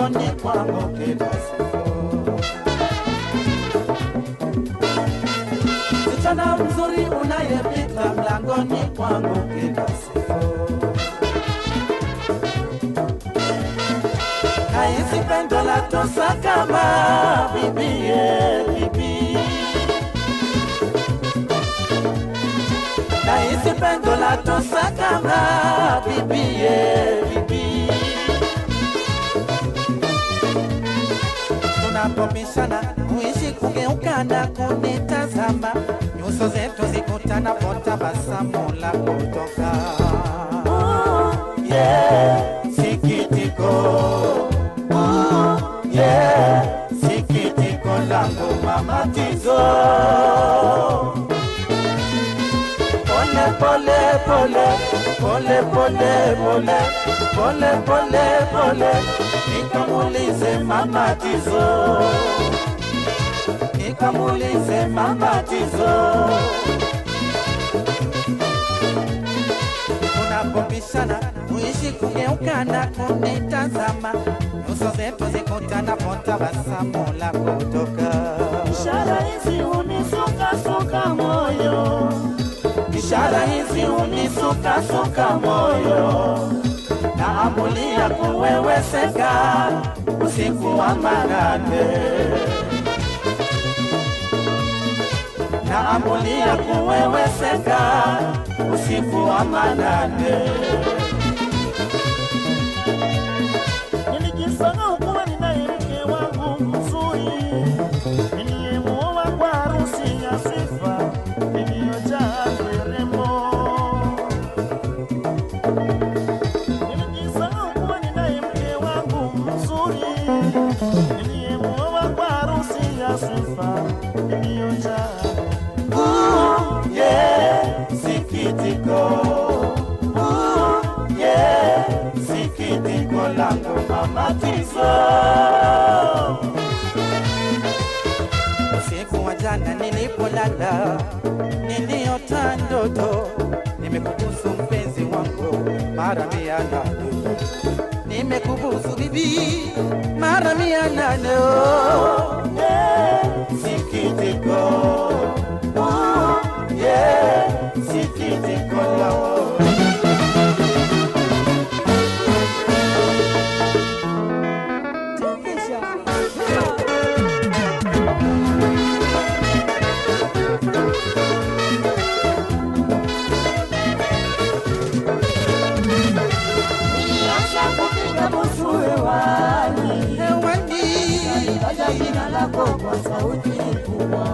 mlangoni kwangu kila siku. Msichana mzuri unayepita mlangoni kwangu kila siku. Kaisi pendo la tosa kama bibie bibi. Kaisi pendo la tosa kama bibie bibi. Tunapopishana uishi kugeuka na kunitazama, nyuso zetu zikutana, potabasamu la kutoka. Yeah, sikitiko. Yeah, sikitiko langu mamatizo pole pole pole pole pole pole pole. Nikamulize mama tizo nikamulize mama tizo unapopishana uishi kugeukana kunitazama. Nyuso zetu zikutana potabasamu la kutoka. Ishara hizi unisukasuka moyo. Ishara hizi unisukasuka moyo. Na amulia kuweweseka usiku wa manane. Na amulia kuweweseka usiku wa manane usiku wa jana nilipolala niliota ndoto. Nimekuhusu mpenzi wangu mara mia nimekubusu bibi mara mia nane oh, oh, oh, oh, oh, oh, oh, oh, lako kwa sauti kubwa.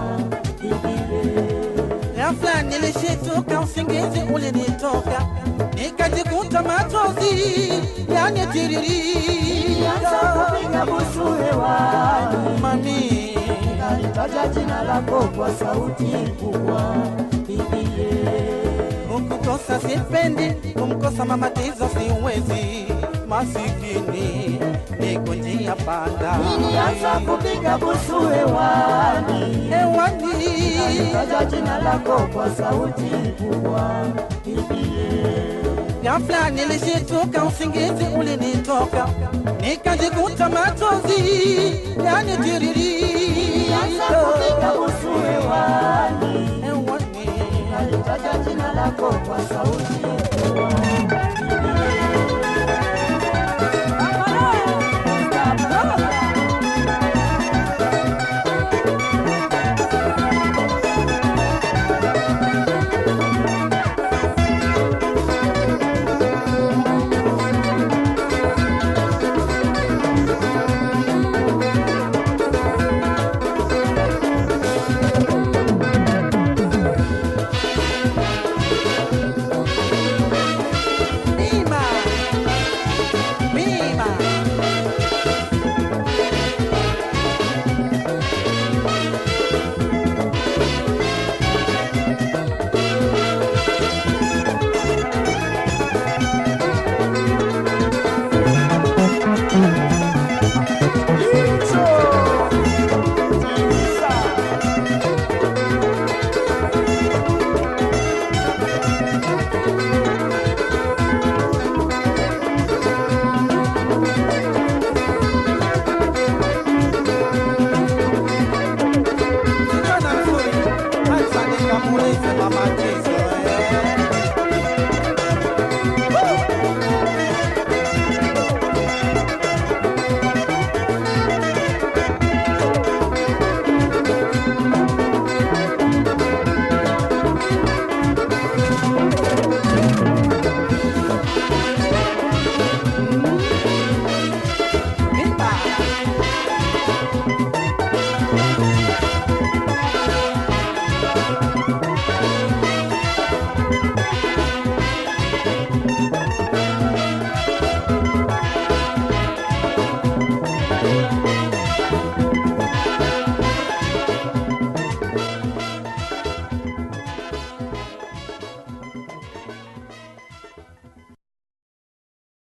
Ghafla nilishituka, usingizi ulinitoka, nikajikuta machozi Nilianza kupiga yanitiririka. busu hewani, Mami, nalitaja jina lako kwa sauti kubwa, Biblia. kukukosa sipendi, kumkosa mamatizo siwezi, masikini niko njia panda. Nilianza kupiga busu hewani, hewani. Nalitaja jina lako kwa sauti kubwa, Ghafla nilishituka, usingizi ulinitoka, nikajikuta machozi Nilianza kupiga busu hewani, Hewani. Nalitaja jina lako kwa sauti